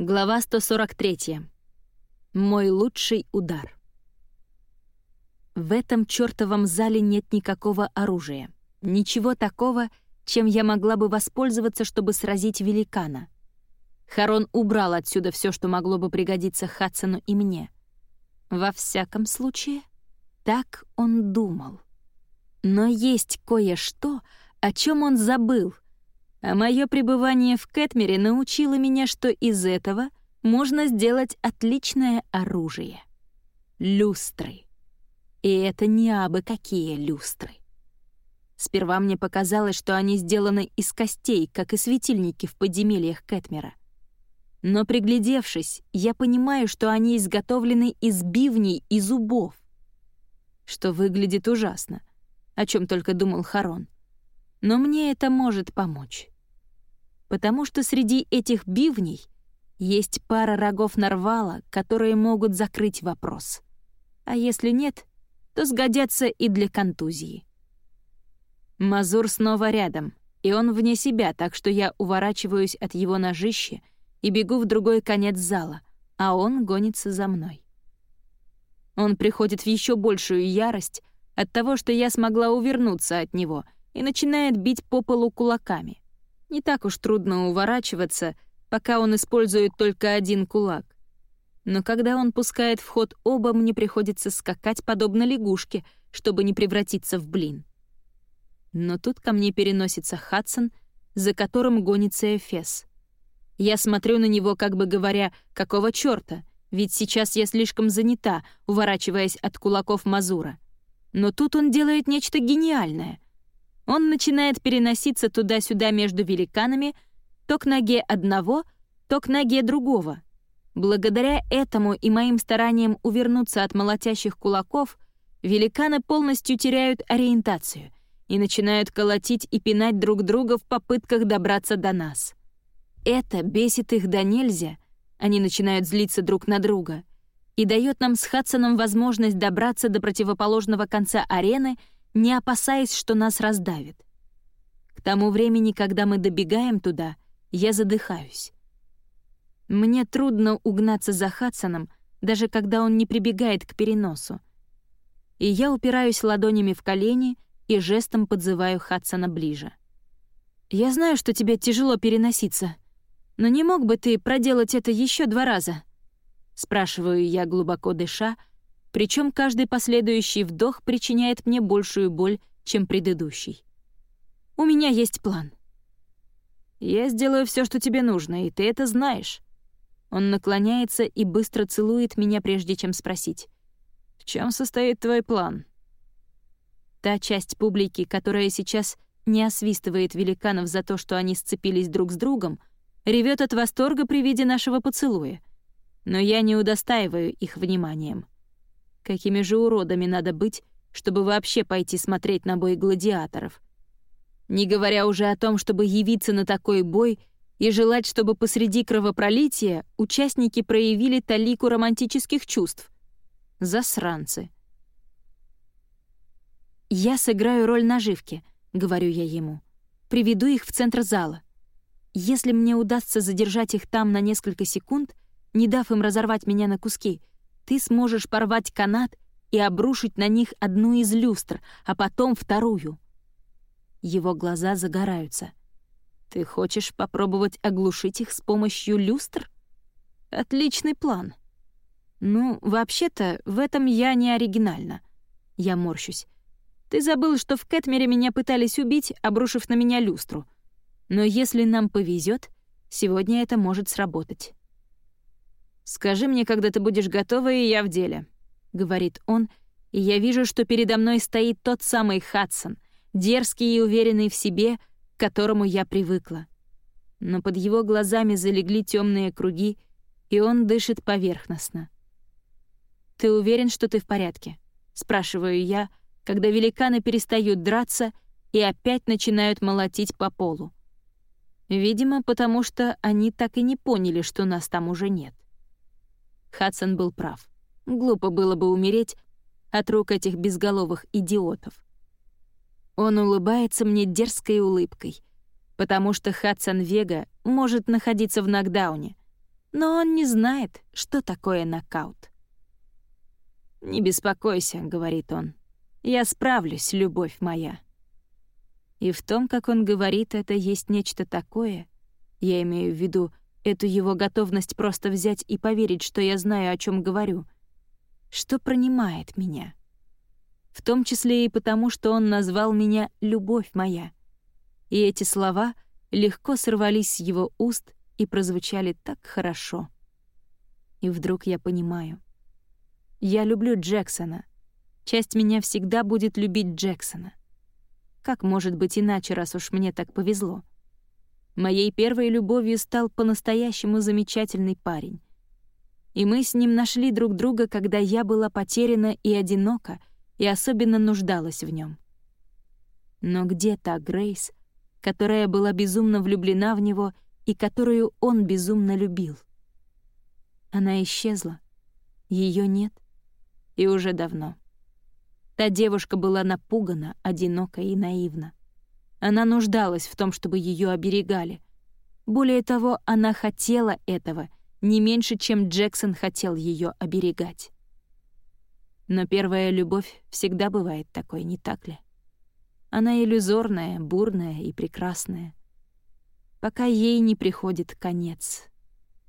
Глава 143. Мой лучший удар. В этом чёртовом зале нет никакого оружия. Ничего такого, чем я могла бы воспользоваться, чтобы сразить великана. Харон убрал отсюда все, что могло бы пригодиться Хадсону и мне. Во всяком случае, так он думал. Но есть кое-что, о чем он забыл — а мое пребывание в Кэтмере научило меня, что из этого можно сделать отличное оружие. Люстры. И это не абы какие люстры. Сперва мне показалось, что они сделаны из костей, как и светильники в подземельях Кэтмера. Но приглядевшись, я понимаю, что они изготовлены из бивней и зубов. Что выглядит ужасно, о чем только думал Харон но мне это может помочь. Потому что среди этих бивней есть пара рогов нарвала, которые могут закрыть вопрос. А если нет, то сгодятся и для контузии. Мазур снова рядом, и он вне себя, так что я уворачиваюсь от его ножища и бегу в другой конец зала, а он гонится за мной. Он приходит в еще большую ярость от того, что я смогла увернуться от него — и начинает бить по полу кулаками. Не так уж трудно уворачиваться, пока он использует только один кулак. Но когда он пускает в ход оба, мне приходится скакать подобно лягушке, чтобы не превратиться в блин. Но тут ко мне переносится Хадсон, за которым гонится Эфес. Я смотрю на него, как бы говоря, какого чёрта, ведь сейчас я слишком занята, уворачиваясь от кулаков Мазура. Но тут он делает нечто гениальное — он начинает переноситься туда-сюда между великанами, то к ноге одного, то к ноге другого. Благодаря этому и моим стараниям увернуться от молотящих кулаков, великаны полностью теряют ориентацию и начинают колотить и пинать друг друга в попытках добраться до нас. Это бесит их до нельзя, они начинают злиться друг на друга, и дает нам с Хадсоном возможность добраться до противоположного конца арены — не опасаясь, что нас раздавит. К тому времени, когда мы добегаем туда, я задыхаюсь. Мне трудно угнаться за Хадсоном, даже когда он не прибегает к переносу. И я упираюсь ладонями в колени и жестом подзываю Хадсона ближе. «Я знаю, что тебе тяжело переноситься, но не мог бы ты проделать это еще два раза?» Спрашиваю я, глубоко дыша, причем каждый последующий вдох причиняет мне большую боль, чем предыдущий. У меня есть план. Я сделаю все, что тебе нужно, и ты это знаешь. Он наклоняется и быстро целует меня, прежде чем спросить. В чем состоит твой план? Та часть публики, которая сейчас не освистывает великанов за то, что они сцепились друг с другом, ревет от восторга при виде нашего поцелуя. Но я не удостаиваю их вниманием. Какими же уродами надо быть, чтобы вообще пойти смотреть на бой гладиаторов? Не говоря уже о том, чтобы явиться на такой бой и желать, чтобы посреди кровопролития участники проявили талику романтических чувств. Засранцы. «Я сыграю роль наживки», — говорю я ему. «Приведу их в центр зала. Если мне удастся задержать их там на несколько секунд, не дав им разорвать меня на куски, ты сможешь порвать канат и обрушить на них одну из люстр, а потом вторую. Его глаза загораются. Ты хочешь попробовать оглушить их с помощью люстр? Отличный план. Ну, вообще-то, в этом я не оригинальна. Я морщусь. Ты забыл, что в Кэтмере меня пытались убить, обрушив на меня люстру. Но если нам повезет, сегодня это может сработать. «Скажи мне, когда ты будешь готова, и я в деле», — говорит он, и я вижу, что передо мной стоит тот самый Хадсон, дерзкий и уверенный в себе, к которому я привыкла. Но под его глазами залегли темные круги, и он дышит поверхностно. «Ты уверен, что ты в порядке?» — спрашиваю я, когда великаны перестают драться и опять начинают молотить по полу. Видимо, потому что они так и не поняли, что нас там уже нет. Хадсон был прав. Глупо было бы умереть от рук этих безголовых идиотов. Он улыбается мне дерзкой улыбкой, потому что Хадсон Вега может находиться в нокдауне, но он не знает, что такое нокаут. «Не беспокойся», — говорит он. «Я справлюсь, любовь моя». И в том, как он говорит, это есть нечто такое, я имею в виду эту его готовность просто взять и поверить, что я знаю, о чем говорю, что пронимает меня. В том числе и потому, что он назвал меня «любовь моя». И эти слова легко сорвались с его уст и прозвучали так хорошо. И вдруг я понимаю. Я люблю Джексона. Часть меня всегда будет любить Джексона. Как может быть иначе, раз уж мне так повезло? Моей первой любовью стал по-настоящему замечательный парень. И мы с ним нашли друг друга, когда я была потеряна и одинока, и особенно нуждалась в нем. Но где та Грейс, которая была безумно влюблена в него и которую он безумно любил? Она исчезла. Ее нет. И уже давно. Та девушка была напугана, одинока и наивна. Она нуждалась в том, чтобы ее оберегали. Более того, она хотела этого не меньше, чем Джексон хотел ее оберегать. Но первая любовь всегда бывает такой, не так ли? Она иллюзорная, бурная и прекрасная. Пока ей не приходит конец.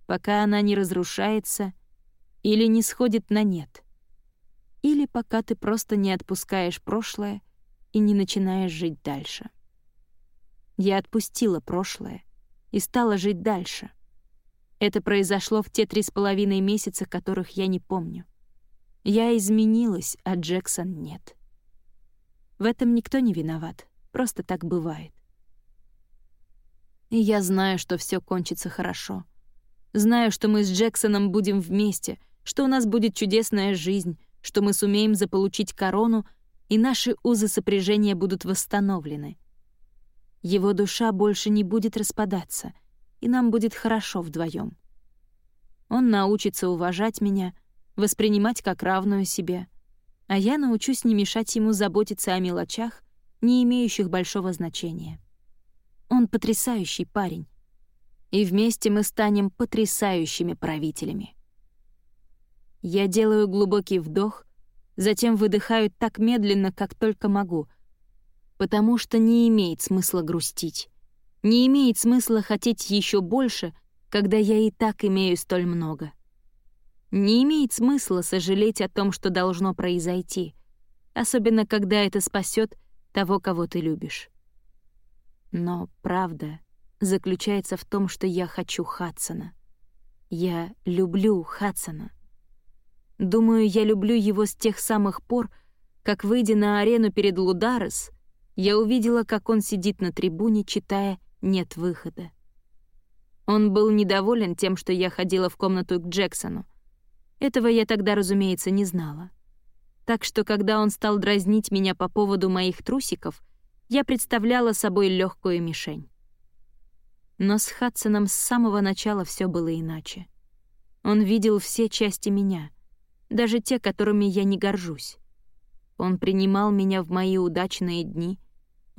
Пока она не разрушается или не сходит на нет. Или пока ты просто не отпускаешь прошлое и не начинаешь жить дальше. Я отпустила прошлое и стала жить дальше. Это произошло в те три с половиной месяца, которых я не помню. Я изменилась, а Джексон нет. В этом никто не виноват, просто так бывает. И я знаю, что все кончится хорошо. Знаю, что мы с Джексоном будем вместе, что у нас будет чудесная жизнь, что мы сумеем заполучить корону, и наши узы сопряжения будут восстановлены — его душа больше не будет распадаться, и нам будет хорошо вдвоем. Он научится уважать меня, воспринимать как равную себе, а я научусь не мешать ему заботиться о мелочах, не имеющих большого значения. Он потрясающий парень, и вместе мы станем потрясающими правителями. Я делаю глубокий вдох, затем выдыхаю так медленно, как только могу — потому что не имеет смысла грустить. Не имеет смысла хотеть еще больше, когда я и так имею столь много. Не имеет смысла сожалеть о том, что должно произойти, особенно когда это спасет того, кого ты любишь. Но правда заключается в том, что я хочу Хадсона. Я люблю Хадсона. Думаю, я люблю его с тех самых пор, как, выйдя на арену перед Лударес, я увидела, как он сидит на трибуне, читая «Нет выхода». Он был недоволен тем, что я ходила в комнату к Джексону. Этого я тогда, разумеется, не знала. Так что, когда он стал дразнить меня по поводу моих трусиков, я представляла собой легкую мишень. Но с Хадсоном с самого начала все было иначе. Он видел все части меня, даже те, которыми я не горжусь. Он принимал меня в мои удачные дни —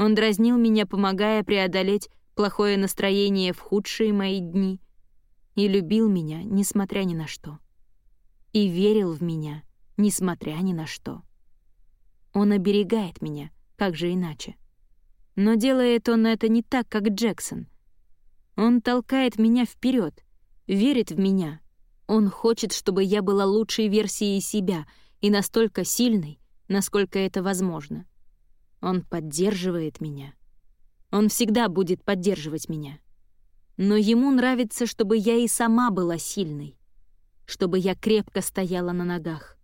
он дразнил меня, помогая преодолеть плохое настроение в худшие мои дни. И любил меня, несмотря ни на что. И верил в меня, несмотря ни на что. Он оберегает меня, как же иначе. Но делает он это не так, как Джексон. Он толкает меня вперед, верит в меня. Он хочет, чтобы я была лучшей версией себя и настолько сильной, насколько это возможно. Он поддерживает меня. Он всегда будет поддерживать меня. Но ему нравится, чтобы я и сама была сильной. Чтобы я крепко стояла на ногах.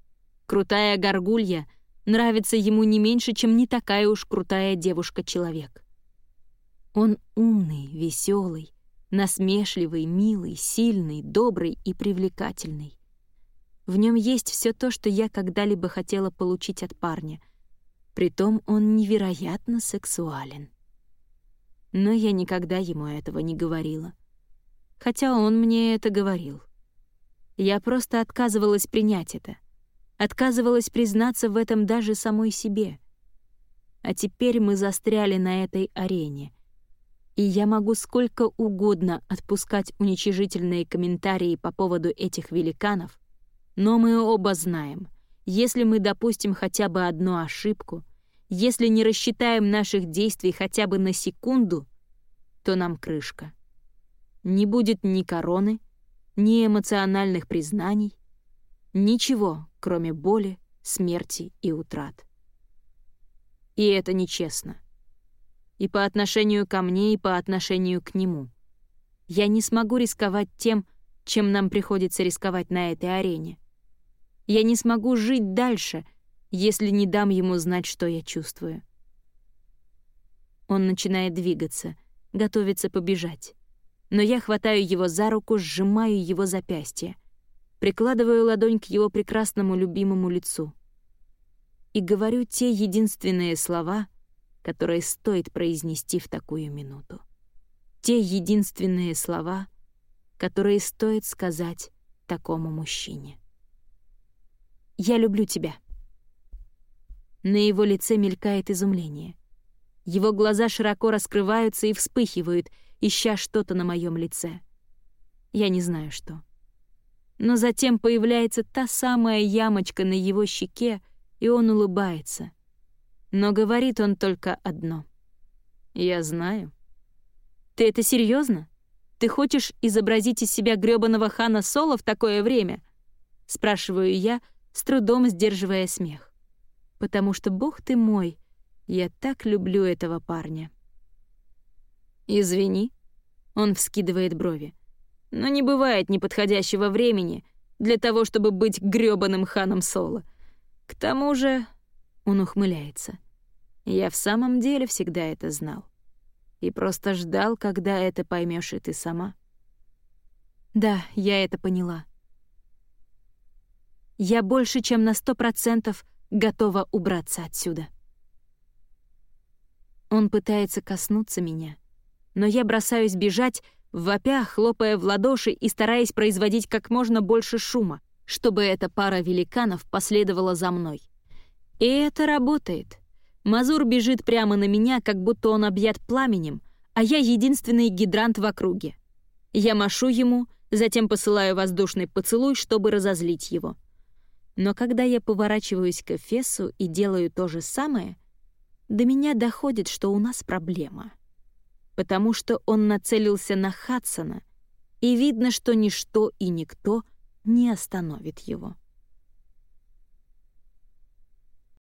Крутая горгулья нравится ему не меньше, чем не такая уж крутая девушка-человек. Он умный, веселый, насмешливый, милый, сильный, добрый и привлекательный. В нем есть все то, что я когда-либо хотела получить от парня — Притом он невероятно сексуален. Но я никогда ему этого не говорила. Хотя он мне это говорил. Я просто отказывалась принять это. Отказывалась признаться в этом даже самой себе. А теперь мы застряли на этой арене. И я могу сколько угодно отпускать уничижительные комментарии по поводу этих великанов, но мы оба знаем, если мы допустим хотя бы одну ошибку, если не рассчитаем наших действий хотя бы на секунду, то нам крышка. Не будет ни короны, ни эмоциональных признаний, ничего, кроме боли, смерти и утрат. И это нечестно. И по отношению ко мне, и по отношению к нему. Я не смогу рисковать тем, чем нам приходится рисковать на этой арене. Я не смогу жить дальше, если не дам ему знать, что я чувствую. Он начинает двигаться, готовится побежать. Но я хватаю его за руку, сжимаю его запястье, прикладываю ладонь к его прекрасному любимому лицу — и говорю те единственные слова, которые стоит произнести в такую минуту. Те единственные слова, которые стоит сказать такому мужчине. «Я люблю тебя». На его лице мелькает изумление. Его глаза широко раскрываются и вспыхивают, ища что-то на моем лице. Я не знаю, что. Но затем появляется та самая ямочка на его щеке, и он улыбается. Но говорит он только одно. «Я знаю». «Ты это серьезно? Ты хочешь изобразить из себя грёбаного хана Соло в такое время?» Спрашиваю я, с трудом сдерживая смех. «Потому что, бог ты мой, я так люблю этого парня». «Извини», — он вскидывает брови. «Но не бывает неподходящего времени для того, чтобы быть грёбаным ханом Соло. К тому же, он ухмыляется. Я в самом деле всегда это знал. И просто ждал, когда это поймешь и ты сама. Да, я это поняла. Я больше, чем на сто процентов готова убраться отсюда. Он пытается коснуться меня, но я бросаюсь бежать, вопя, хлопая в ладоши и стараясь производить как можно больше шума, чтобы эта пара великанов последовала за мной. И это работает. Мазур бежит прямо на меня, как будто он объят пламенем, а я единственный гидрант в округе. Я машу ему, затем посылаю воздушный поцелуй, чтобы разозлить его. Но когда я поворачиваюсь к Эфесу и делаю то же самое, до меня доходит, что у нас проблема. Потому что он нацелился на Хадсона, и видно, что ничто и никто — не остановит его.